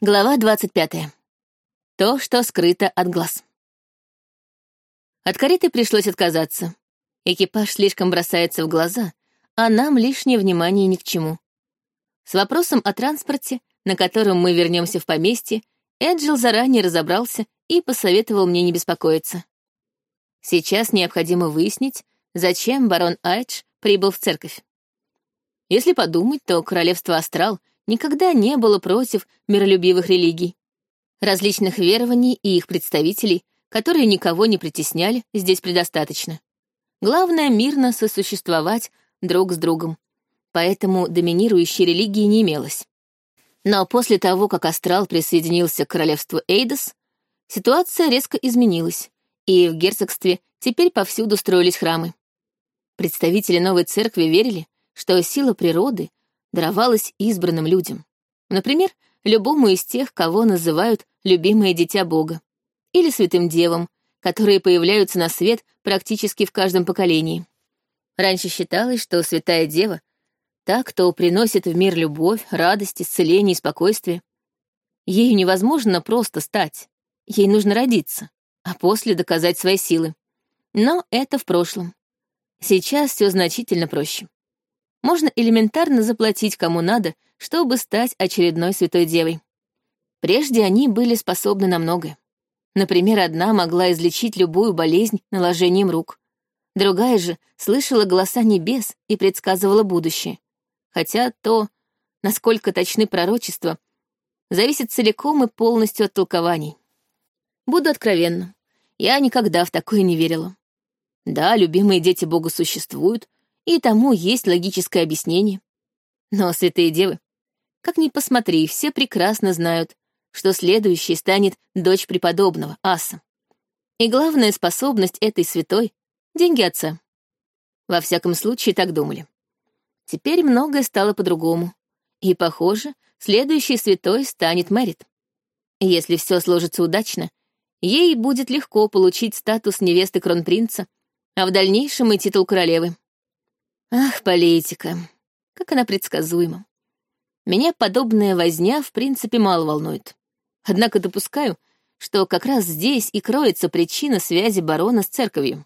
Глава 25. То, что скрыто от глаз. От кареты пришлось отказаться. Экипаж слишком бросается в глаза, а нам лишнее внимание ни к чему. С вопросом о транспорте, на котором мы вернемся в поместье, Эджил заранее разобрался и посоветовал мне не беспокоиться. Сейчас необходимо выяснить, зачем барон Айдж прибыл в церковь. Если подумать, то королевство Астрал никогда не было против миролюбивых религий. Различных верований и их представителей, которые никого не притесняли, здесь предостаточно. Главное — мирно сосуществовать друг с другом. Поэтому доминирующей религии не имелось. Но после того, как Астрал присоединился к королевству Эйдос, ситуация резко изменилась, и в герцогстве теперь повсюду строились храмы. Представители новой церкви верили, что сила природы даровалась избранным людям. Например, любому из тех, кого называют «любимое дитя Бога», или святым девам, которые появляются на свет практически в каждом поколении. Раньше считалось, что святая дева — та, кто приносит в мир любовь, радость, исцеление и спокойствие. Ею невозможно просто стать, ей нужно родиться, а после доказать свои силы. Но это в прошлом. Сейчас все значительно проще можно элементарно заплатить кому надо, чтобы стать очередной святой девой. Прежде они были способны на многое. Например, одна могла излечить любую болезнь наложением рук. Другая же слышала голоса небес и предсказывала будущее. Хотя то, насколько точны пророчества, зависит целиком и полностью от толкований. Буду откровенна, я никогда в такое не верила. Да, любимые дети Бога существуют, и тому есть логическое объяснение. Но святые девы, как ни посмотри, все прекрасно знают, что следующей станет дочь преподобного, Аса. И главная способность этой святой — деньги отца. Во всяком случае, так думали. Теперь многое стало по-другому. И, похоже, следующей святой станет Мэрит. Если все сложится удачно, ей будет легко получить статус невесты кронпринца, а в дальнейшем и титул королевы. Ах, политика. Как она предсказуема. Меня подобная возня в принципе мало волнует. Однако допускаю, что как раз здесь и кроется причина связи барона с церковью.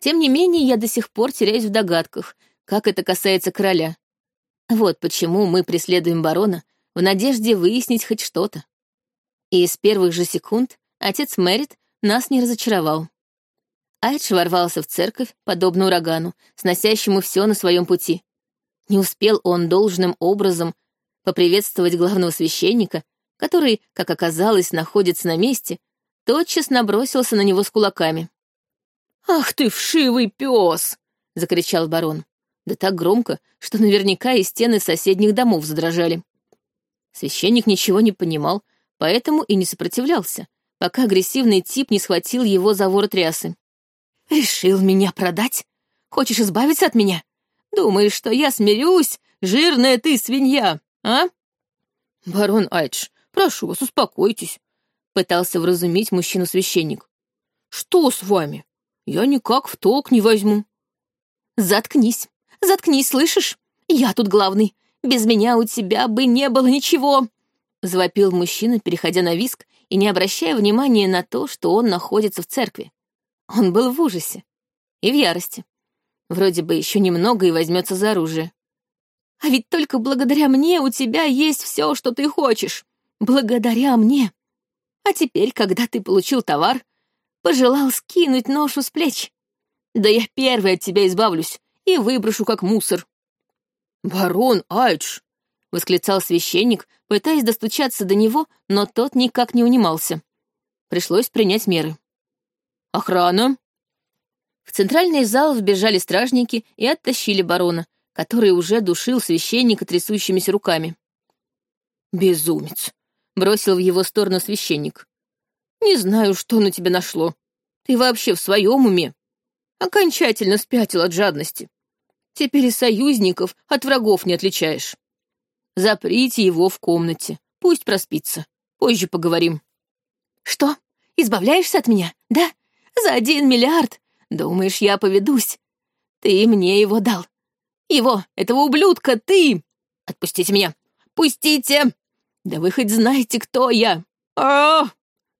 Тем не менее, я до сих пор теряюсь в догадках, как это касается короля. Вот почему мы преследуем барона в надежде выяснить хоть что-то. И с первых же секунд отец Мэрит нас не разочаровал. Айдж ворвался в церковь, подобно урагану, сносящему все на своем пути. Не успел он должным образом поприветствовать главного священника, который, как оказалось, находится на месте, тотчас набросился на него с кулаками. «Ах ты, вшивый пес!» — закричал барон. Да так громко, что наверняка и стены соседних домов задрожали. Священник ничего не понимал, поэтому и не сопротивлялся, пока агрессивный тип не схватил его за ворот рясы. Решил меня продать? Хочешь избавиться от меня? Думаешь, что я смирюсь, жирная ты свинья, а? Барон Айдж, прошу вас, успокойтесь, пытался вразумить мужчину священник. Что с вами? Я никак в толк не возьму. Заткнись, заткнись, слышишь? Я тут главный. Без меня у тебя бы не было ничего. Завопил мужчина, переходя на виск и не обращая внимания на то, что он находится в церкви. Он был в ужасе и в ярости. Вроде бы еще немного и возьмется за оружие. А ведь только благодаря мне у тебя есть все, что ты хочешь. Благодаря мне. А теперь, когда ты получил товар, пожелал скинуть ношу с плеч. Да я первый от тебя избавлюсь и выброшу как мусор. «Барон Айдж!» — восклицал священник, пытаясь достучаться до него, но тот никак не унимался. Пришлось принять меры. «Охрана!» В центральный зал вбежали стражники и оттащили барона, который уже душил священника трясущимися руками. «Безумец!» — бросил в его сторону священник. «Не знаю, что на тебя нашло. Ты вообще в своем уме? Окончательно спятил от жадности. Теперь и союзников от врагов не отличаешь. Заприте его в комнате, пусть проспится. Позже поговорим». «Что, избавляешься от меня, да?» За один миллиард? Думаешь, я поведусь? Ты мне его дал. Его, этого ублюдка, ты! Отпустите меня! Пустите! Да вы хоть знаете, кто я? а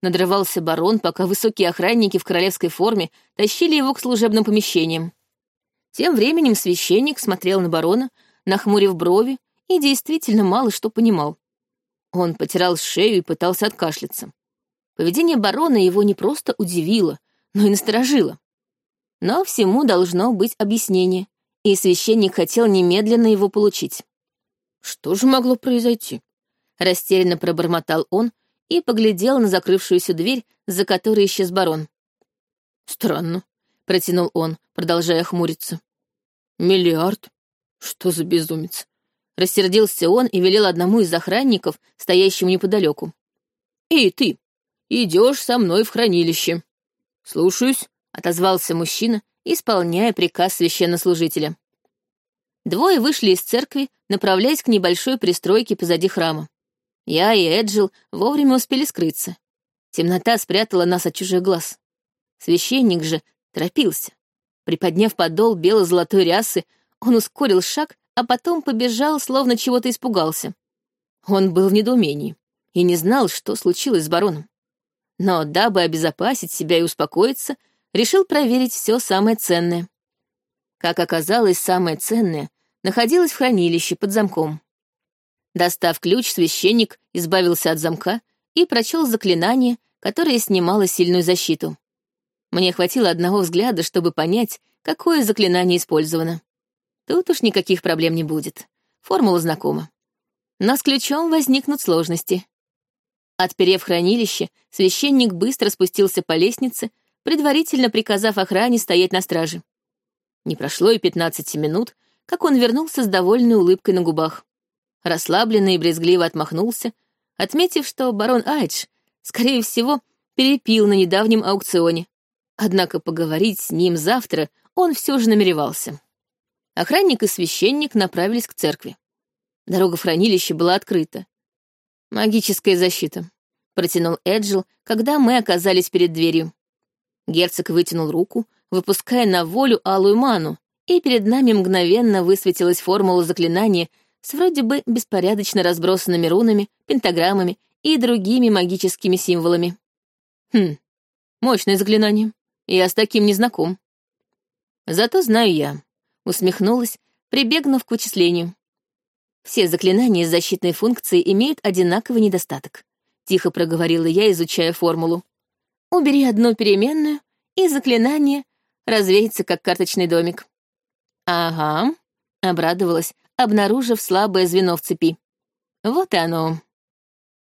Надрывался барон, пока высокие охранники в королевской форме тащили его к служебным помещениям. Тем временем священник смотрел на барона, нахмурив брови, и действительно мало что понимал. Он потирал шею и пытался откашляться. Поведение барона его не просто удивило, но и насторожило. Но всему должно быть объяснение, и священник хотел немедленно его получить. Что же могло произойти? Растерянно пробормотал он и поглядел на закрывшуюся дверь, за которой исчез барон. Странно, протянул он, продолжая хмуриться. Миллиард? Что за безумец? Рассердился он и велел одному из охранников, стоящему неподалеку. «Эй, ты, идешь со мной в хранилище». «Слушаюсь», — отозвался мужчина, исполняя приказ священнослужителя. Двое вышли из церкви, направляясь к небольшой пристройке позади храма. Я и Эджил вовремя успели скрыться. Темнота спрятала нас от чужих глаз. Священник же торопился. Приподняв подол бело-золотой рясы, он ускорил шаг, а потом побежал, словно чего-то испугался. Он был в недоумении и не знал, что случилось с бароном. Но, дабы обезопасить себя и успокоиться, решил проверить все самое ценное. Как оказалось, самое ценное находилось в хранилище под замком. Достав ключ, священник избавился от замка и прочел заклинание, которое снимало сильную защиту. Мне хватило одного взгляда, чтобы понять, какое заклинание использовано. Тут уж никаких проблем не будет. Формула знакома. Но с ключом возникнут сложности. Отперев хранилище, священник быстро спустился по лестнице, предварительно приказав охране стоять на страже. Не прошло и пятнадцати минут, как он вернулся с довольной улыбкой на губах. Расслабленно и брезгливо отмахнулся, отметив, что барон Айдж, скорее всего, перепил на недавнем аукционе. Однако поговорить с ним завтра он все же намеревался. Охранник и священник направились к церкви. Дорога в хранилище была открыта. «Магическая защита», — протянул Эджил, когда мы оказались перед дверью. Герцог вытянул руку, выпуская на волю алую ману, и перед нами мгновенно высветилась формула заклинания с вроде бы беспорядочно разбросанными рунами, пентаграммами и другими магическими символами. Хм, мощное заклинание. Я с таким не знаком. Зато знаю я. Усмехнулась, прибегнув к вычислению. Все заклинания с защитной функцией имеют одинаковый недостаток. Тихо проговорила я, изучая формулу. Убери одну переменную, и заклинание развеется, как карточный домик. Ага, обрадовалась, обнаружив слабое звено в цепи. Вот и оно.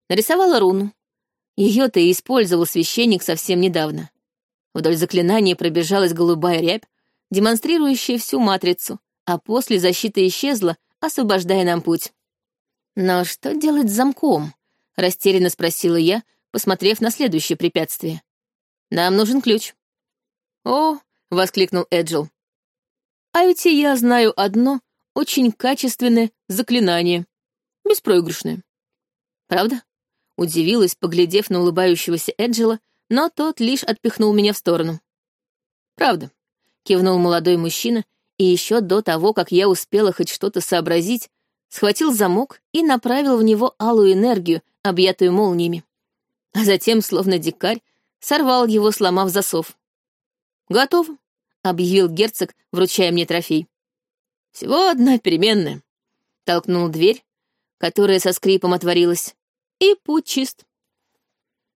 Нарисовала руну. Ее-то и использовал священник совсем недавно. Вдоль заклинания пробежалась голубая рябь, демонстрирующая всю матрицу, а после защита исчезла, освобождая нам путь. «Но что делать с замком?» — растерянно спросила я, посмотрев на следующее препятствие. «Нам нужен ключ». «О!» — воскликнул Эджил. «А ведь и я знаю одно очень качественное заклинание. Беспроигрышное». «Правда?» — удивилась, поглядев на улыбающегося Эджила, но тот лишь отпихнул меня в сторону. «Правда», — кивнул молодой мужчина, и еще до того, как я успела хоть что-то сообразить, схватил замок и направил в него алую энергию, объятую молниями. А затем, словно дикарь, сорвал его, сломав засов. «Готово», — объявил герцог, вручая мне трофей. «Всего одна переменная». Толкнул дверь, которая со скрипом отворилась, и путь чист.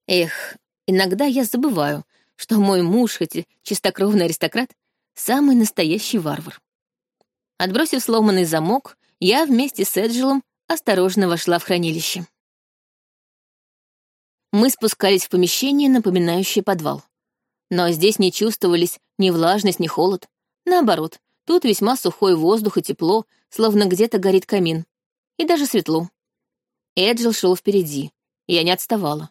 Эх, иногда я забываю, что мой муж, хоть и чистокровный аристократ, самый настоящий варвар. Отбросив сломанный замок, я вместе с Эджилом осторожно вошла в хранилище. Мы спускались в помещение, напоминающее подвал. Но здесь не чувствовались ни влажность, ни холод. Наоборот, тут весьма сухой воздух и тепло, словно где-то горит камин. И даже светло. Эджил шел впереди. Я не отставала.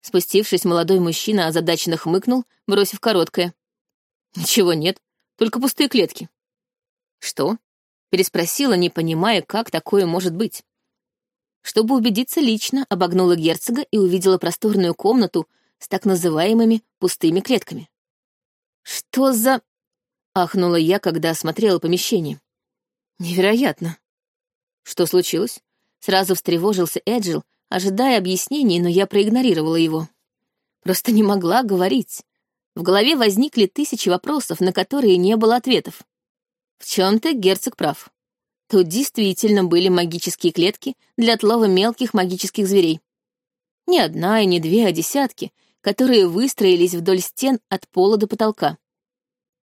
Спустившись, молодой мужчина озадаченно хмыкнул, бросив короткое. «Ничего нет, только пустые клетки». «Что?» — переспросила, не понимая, как такое может быть. Чтобы убедиться лично, обогнула герцога и увидела просторную комнату с так называемыми пустыми клетками. «Что за...» — ахнула я, когда осмотрела помещение. «Невероятно!» «Что случилось?» Сразу встревожился Эджил, ожидая объяснений, но я проигнорировала его. Просто не могла говорить. В голове возникли тысячи вопросов, на которые не было ответов. В чем-то герцог прав. Тут действительно были магические клетки для отлова мелких магических зверей. Не одна и не две, а десятки, которые выстроились вдоль стен от пола до потолка.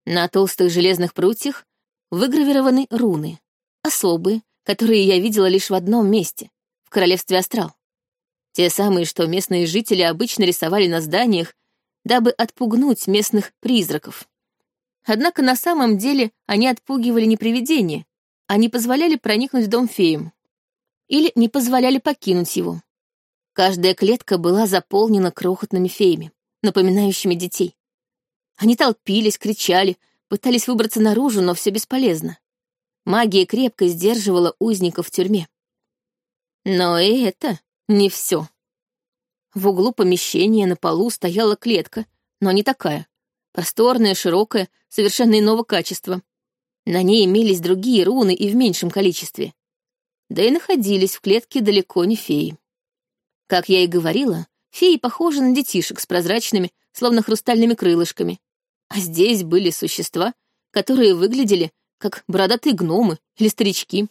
На толстых железных прутьях выгравированы руны, особые, которые я видела лишь в одном месте, в королевстве Астрал. Те самые, что местные жители обычно рисовали на зданиях, дабы отпугнуть местных призраков. Однако на самом деле они отпугивали не привидения, а не позволяли проникнуть в дом феям. Или не позволяли покинуть его. Каждая клетка была заполнена крохотными феями, напоминающими детей. Они толпились, кричали, пытались выбраться наружу, но все бесполезно. Магия крепко сдерживала узников в тюрьме. Но и это не все. В углу помещения на полу стояла клетка, но не такая. Просторная, широкая, совершенно иного качества. На ней имелись другие руны и в меньшем количестве. Да и находились в клетке далеко не феи. Как я и говорила, феи похожи на детишек с прозрачными, словно хрустальными крылышками. А здесь были существа, которые выглядели как бородатые гномы или старички.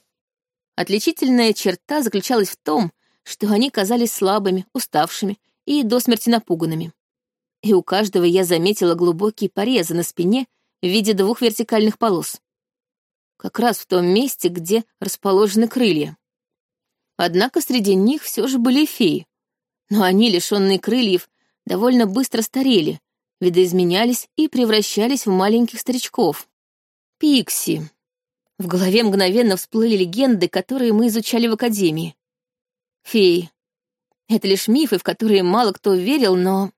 Отличительная черта заключалась в том, что они казались слабыми, уставшими и до смерти напуганными. И у каждого я заметила глубокие порезы на спине в виде двух вертикальных полос. Как раз в том месте, где расположены крылья. Однако среди них все же были феи. Но они, лишенные крыльев, довольно быстро старели, видоизменялись и превращались в маленьких старичков. Пикси. В голове мгновенно всплыли легенды, которые мы изучали в Академии. Феи. Это лишь мифы, в которые мало кто верил, но...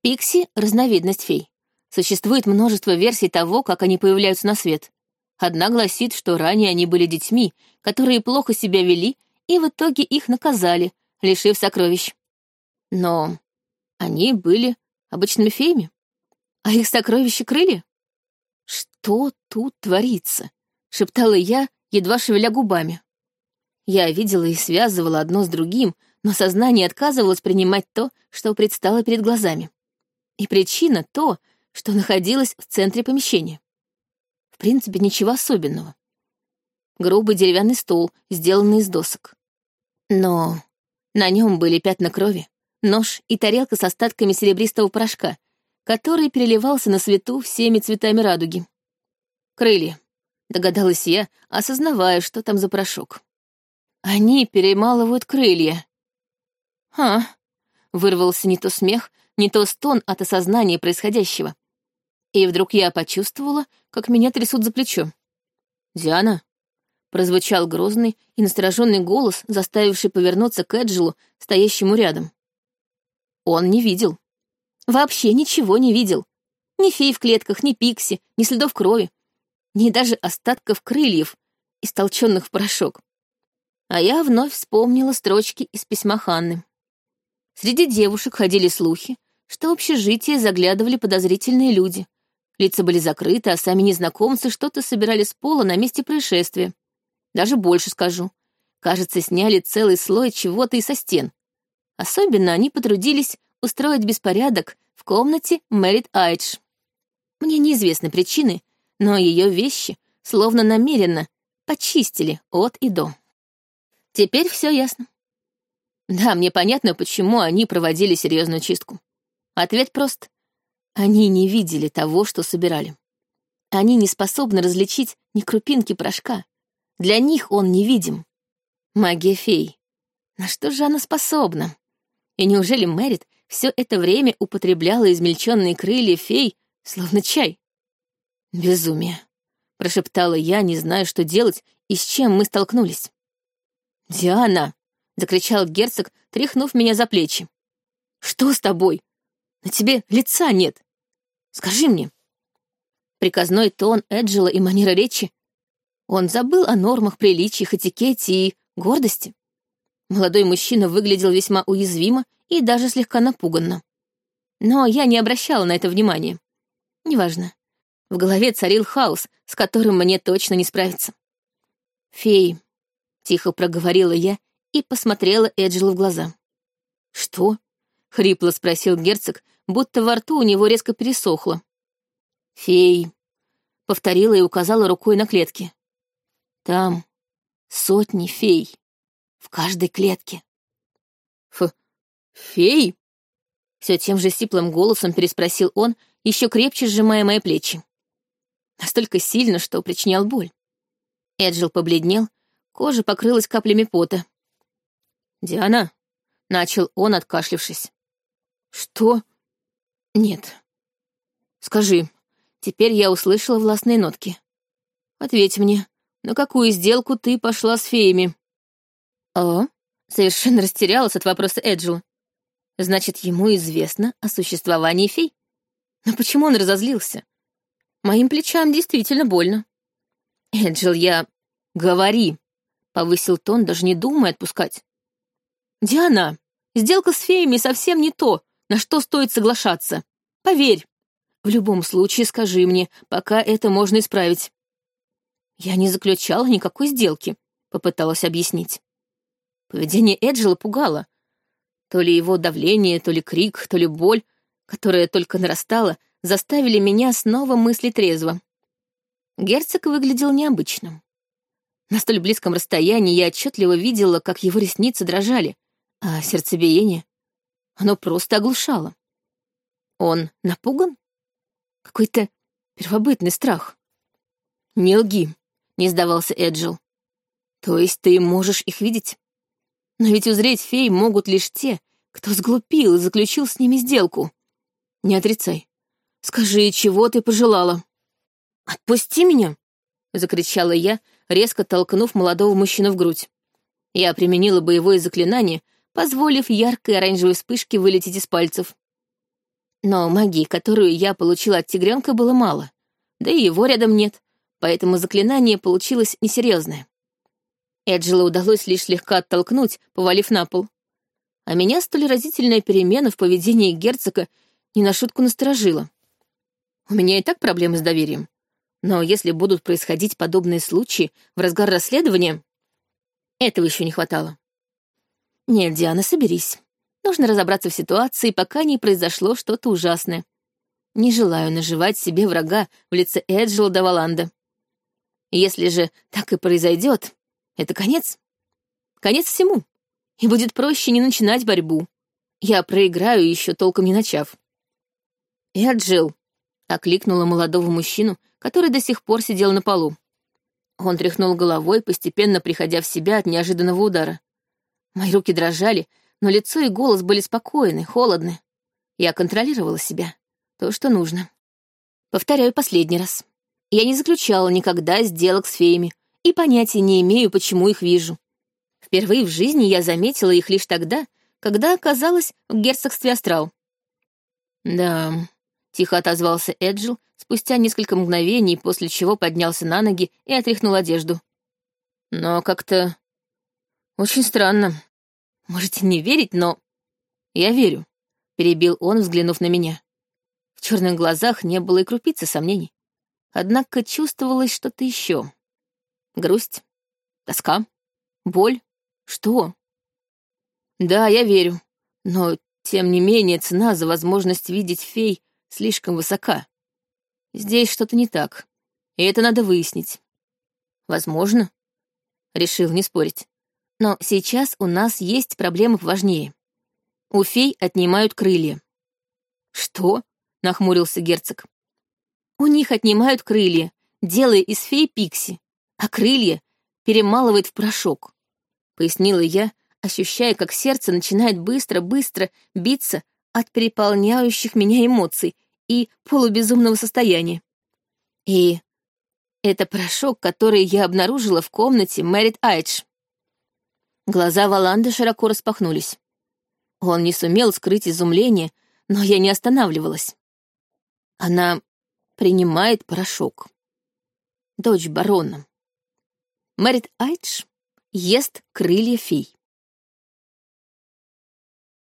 Пикси — разновидность фей. Существует множество версий того, как они появляются на свет. Одна гласит, что ранее они были детьми, которые плохо себя вели, и в итоге их наказали, лишив сокровищ. Но они были обычными феями, а их сокровища крылья. «Что тут творится?» — шептала я, едва шевеля губами. Я видела и связывала одно с другим, но сознание отказывалось принимать то, что предстало перед глазами. И причина — то, что находилось в центре помещения. В принципе, ничего особенного. Грубый деревянный стол, сделанный из досок. Но на нем были пятна крови, нож и тарелка с остатками серебристого порошка, который переливался на свету всеми цветами радуги. Крылья, догадалась я, осознавая, что там за порошок. Они перемалывают крылья. А, вырвался не то смех, не то стон от осознания происходящего. И вдруг я почувствовала, как меня трясут за плечо. «Диана?» — прозвучал грозный и настороженный голос, заставивший повернуться к Эджелу, стоящему рядом. Он не видел. Вообще ничего не видел. Ни фей в клетках, ни пикси, ни следов крови, ни даже остатков крыльев, истолченных в порошок. А я вновь вспомнила строчки из письма Ханны. Среди девушек ходили слухи, что в общежитие заглядывали подозрительные люди. Лица были закрыты, а сами незнакомцы что-то собирали с пола на месте происшествия. Даже больше скажу. Кажется, сняли целый слой чего-то и со стен. Особенно они потрудились устроить беспорядок в комнате Мэрит Айдж. Мне неизвестны причины, но ее вещи словно намеренно почистили от и до. Теперь все ясно. Да, мне понятно, почему они проводили серьезную чистку. Ответ прост. Они не видели того, что собирали. Они не способны различить ни крупинки порошка. Для них он невидим. Магия фей. На что же она способна? И неужели Мэрит все это время употребляла измельченные крылья фей, словно чай? Безумие. Прошептала я, не зная, что делать и с чем мы столкнулись. «Диана!» — закричал герцог, тряхнув меня за плечи. «Что с тобой? На тебе лица нет. Скажи мне». Приказной тон Эджела и манера речи. Он забыл о нормах, приличиях, этикете и гордости. Молодой мужчина выглядел весьма уязвимо и даже слегка напуганно. Но я не обращала на это внимания. Неважно. В голове царил хаос, с которым мне точно не справиться. Феи, Тихо проговорила я и посмотрела Эджелу в глаза. «Что?» — хрипло спросил герцог, будто во рту у него резко пересохло. «Феи», — повторила и указала рукой на клетки. «Там сотни фей. В каждой клетке». «Ф... фей?» Все тем же сиплым голосом переспросил он, еще крепче сжимая мои плечи. Настолько сильно, что причинял боль. Эджил побледнел, кожа покрылась каплями пота. «Диана», — начал он, откашлившись. «Что?» «Нет». «Скажи, теперь я услышала властные нотки. Ответь мне, на какую сделку ты пошла с феями?» «О?» — совершенно растерялась от вопроса Эджила. «Значит, ему известно о существовании фей? Но почему он разозлился? Моим плечам действительно больно». «Эджил, я...» «Говори!» — повысил тон, даже не думая отпускать. «Диана, сделка с феями совсем не то, на что стоит соглашаться. Поверь. В любом случае скажи мне, пока это можно исправить». «Я не заключала никакой сделки», — попыталась объяснить. Поведение Эджела пугало. То ли его давление, то ли крик, то ли боль, которая только нарастала, заставили меня снова мыслить трезво. Герцог выглядел необычным. На столь близком расстоянии я отчетливо видела, как его ресницы дрожали, а сердцебиение, оно просто оглушало. Он напуган? Какой-то первобытный страх. «Не лги», — не сдавался Эджил. «То есть ты можешь их видеть? Но ведь узреть фей могут лишь те, кто сглупил и заключил с ними сделку. Не отрицай. Скажи, чего ты пожелала?» «Отпусти меня!» — закричала я, резко толкнув молодого мужчину в грудь. Я применила боевое заклинание, позволив яркой оранжевой вспышке вылететь из пальцев. Но магии, которую я получила от тигренка, было мало. Да и его рядом нет, поэтому заклинание получилось несерьезное. Эджела удалось лишь слегка оттолкнуть, повалив на пол. А меня столь разительная перемена в поведении герцога не на шутку насторожила. У меня и так проблемы с доверием. Но если будут происходить подобные случаи в разгар расследования, этого еще не хватало. Нет, Диана, соберись. Нужно разобраться в ситуации, пока не произошло что-то ужасное. Не желаю наживать себе врага в лице Эджела Даваланда. Если же так и произойдет, это конец. Конец всему. И будет проще не начинать борьбу. Я проиграю, еще толком не начав. «Эджил», — окликнула молодого мужчину, который до сих пор сидел на полу. Он тряхнул головой, постепенно приходя в себя от неожиданного удара. Мои руки дрожали, но лицо и голос были спокойны, холодны. Я контролировала себя. То, что нужно. Повторяю последний раз. Я не заключала никогда сделок с феями и понятия не имею, почему их вижу. Впервые в жизни я заметила их лишь тогда, когда оказалась в герцогстве Астрал. «Да», — тихо отозвался Эджил спустя несколько мгновений, после чего поднялся на ноги и отряхнул одежду. «Но как-то очень странно. Можете не верить, но... Я верю, — перебил он, взглянув на меня. В черных глазах не было и крупицы сомнений. Однако чувствовалось что-то еще. Грусть, тоска, боль. Что? Да, я верю. Но, тем не менее, цена за возможность видеть фей слишком высока. Здесь что-то не так, и это надо выяснить. Возможно. Решил не спорить. Но сейчас у нас есть проблемы важнее. У фей отнимают крылья. Что? Нахмурился герцог. У них отнимают крылья, делая из фей пикси, а крылья перемалывают в порошок. Пояснила я, ощущая, как сердце начинает быстро-быстро биться от переполняющих меня эмоций и полубезумного состояния. И это порошок, который я обнаружила в комнате Мэрит Айдж. Глаза Валанды широко распахнулись. Он не сумел скрыть изумление, но я не останавливалась. Она принимает порошок. Дочь барона. Мэрит Айдж ест крылья фей.